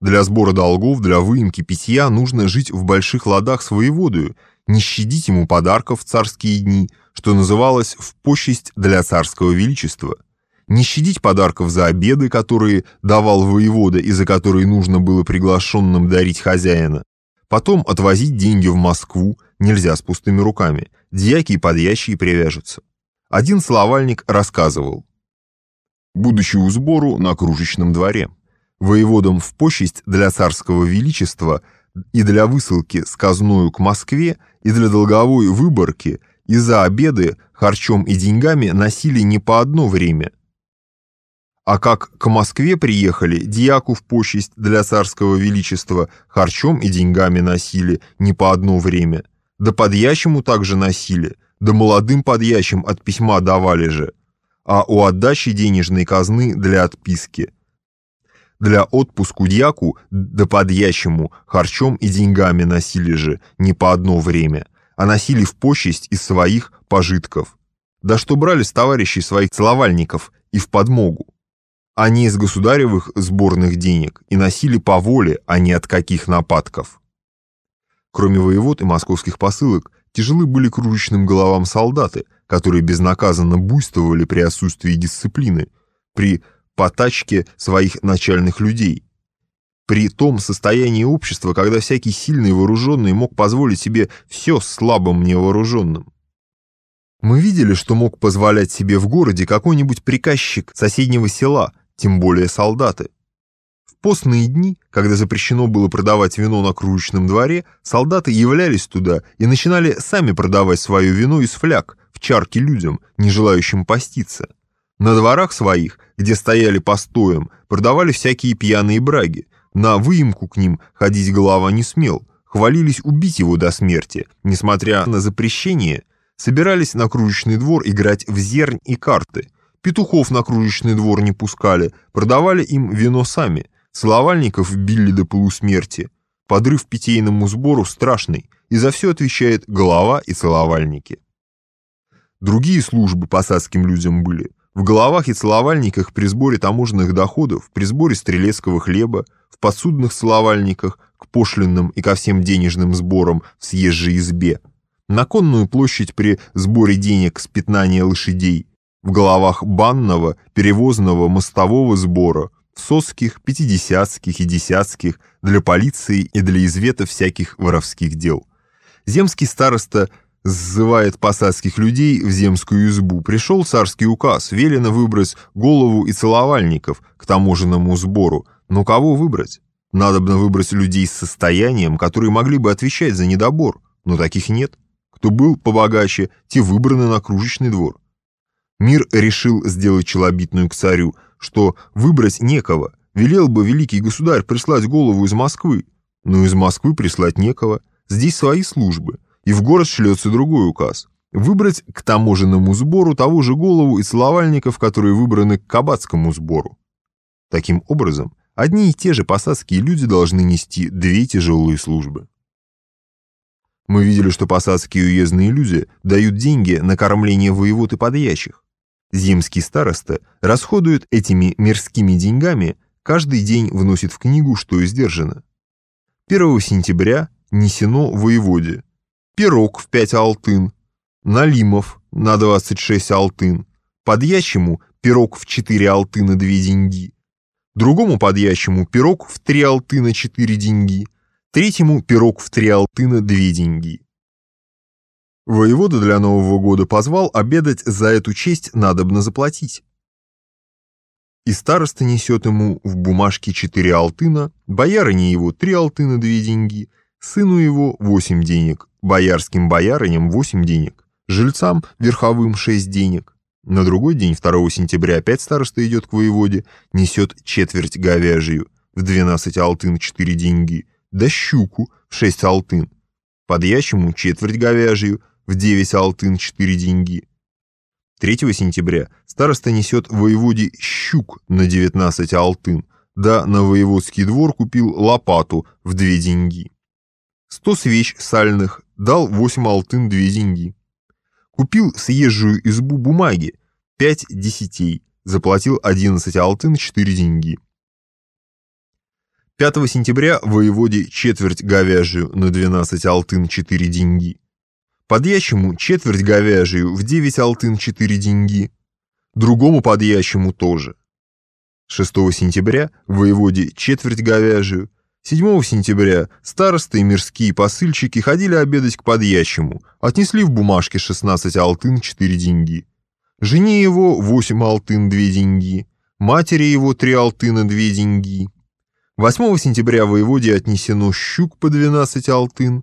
Для сбора долгов, для выемки питья нужно жить в больших ладах с воеводою, не щадить ему подарков в царские дни, что называлось в почесть для царского величества, не щадить подарков за обеды, которые давал воевода и за которые нужно было приглашенным дарить хозяина, потом отвозить деньги в Москву, нельзя с пустыми руками, дьяки и подьящие привяжутся. Один словальник рассказывал, будучи у сбору на кружечном дворе, воеводам в почесть для царского величества и для высылки с казною к Москве и для долговой выборки и за обеды харчом и деньгами носили не по одно время. А как к Москве приехали, дьяку в почесть для царского величества харчом и деньгами носили не по одно время, да подьящему также носили, да молодым подьящим от письма давали же, а у отдачи денежной казны для отписки – для отпуску дьяку да подьячему харчом и деньгами носили же не по одно время, а носили в почесть из своих пожитков. Да что брали с товарищей своих целовальников и в подмогу, не из государевых сборных денег, и носили по воле, а не от каких нападков. Кроме воевод и московских посылок, тяжелы были кружечным головам солдаты, которые безнаказанно буйствовали при отсутствии дисциплины, при по тачке своих начальных людей. При том состоянии общества, когда всякий сильный вооруженный мог позволить себе все слабым невооруженным. Мы видели, что мог позволять себе в городе какой-нибудь приказчик соседнего села, тем более солдаты. В постные дни, когда запрещено было продавать вино на кружечном дворе, солдаты являлись туда и начинали сами продавать свое вино из фляг в чарки людям, не желающим поститься. На дворах своих, где стояли постоем, продавали всякие пьяные браги. На выемку к ним ходить голова не смел. Хвалились убить его до смерти. Несмотря на запрещение, собирались на кружечный двор играть в зернь и карты. Петухов на кружечный двор не пускали, продавали им вино сами. Целовальников били до полусмерти. Подрыв питейному сбору страшный, и за все отвечает голова и целовальники. Другие службы посадским людям были – в головах и целовальниках при сборе таможенных доходов, при сборе стрелецкого хлеба, в подсудных целовальниках, к пошлинным и ко всем денежным сборам в съезжей избе, на конную площадь при сборе денег с пятнания лошадей, в головах банного, перевозного, мостового сбора, в соских, пятидесятских и десятских, для полиции и для извета всяких воровских дел. Земский староста – сзывает посадских людей в земскую избу, пришел царский указ, велено выбрать голову и целовальников к таможенному сбору. Но кого выбрать? Надобно выбрать людей с состоянием, которые могли бы отвечать за недобор, но таких нет. Кто был побогаче, те выбраны на кружечный двор. Мир решил сделать челобитную к царю, что выбрать некого, велел бы великий государь прислать голову из Москвы, но из Москвы прислать некого, здесь свои службы – и в город шлется другой указ. Выбрать к таможенному сбору того же голову и целовальников, которые выбраны к кабацкому сбору. Таким образом, одни и те же посадские люди должны нести две тяжелые службы. Мы видели, что посадские уездные люди дают деньги на кормление воевод и подьячих. Земский староста расходует этими мирскими деньгами, каждый день вносит в книгу, что издержано. 1 сентября несено воеводе, пирог в 5 алтын, налимов на 26 алтын, подьячему пирог в 4 алтына 2 деньги, другому подьячему пирог в 3 алтына 4 деньги, третьему пирог в 3 алтына 2 деньги. Воевода для Нового года позвал обедать за эту честь надобно заплатить. И староста несет ему в бумажке 4 алтына, боярине его 3 алтына 2 деньги, сыну его 8 денег, боярским боярыням 8 денег, жильцам верховым 6 денег. На другой день, 2 сентября, опять староста идет к воеводе, несет четверть говяжью, в 12 алтын 4 деньги, да щуку в 6 алтын, подьячему четверть говяжью, в 9 алтын 4 деньги. 3 сентября староста несет воеводе щук на 19 алтын, да на воеводский двор купил лопату в 2 деньги. 100 свеч сальных дал 8 алтын 2 деньги. Купил съезжую избу бумаги, 5 десятей, заплатил 11 алтын 4 деньги. 5 сентября воеводе четверть говяжью на 12 алтын 4 деньги. Подьячему четверть говяжью в 9 алтын 4 деньги. Другому подьячему тоже. 6 сентября воеводе четверть говяжью. 7 сентября старосты и мирские посыльщики ходили обедать к подьячему, отнесли в бумажке 16 алтын 4 деньги. Жене его 8 алтын 2 деньги, матери его 3 алтына 2 деньги. 8 сентября воеводе отнесено щук по 12 алтын,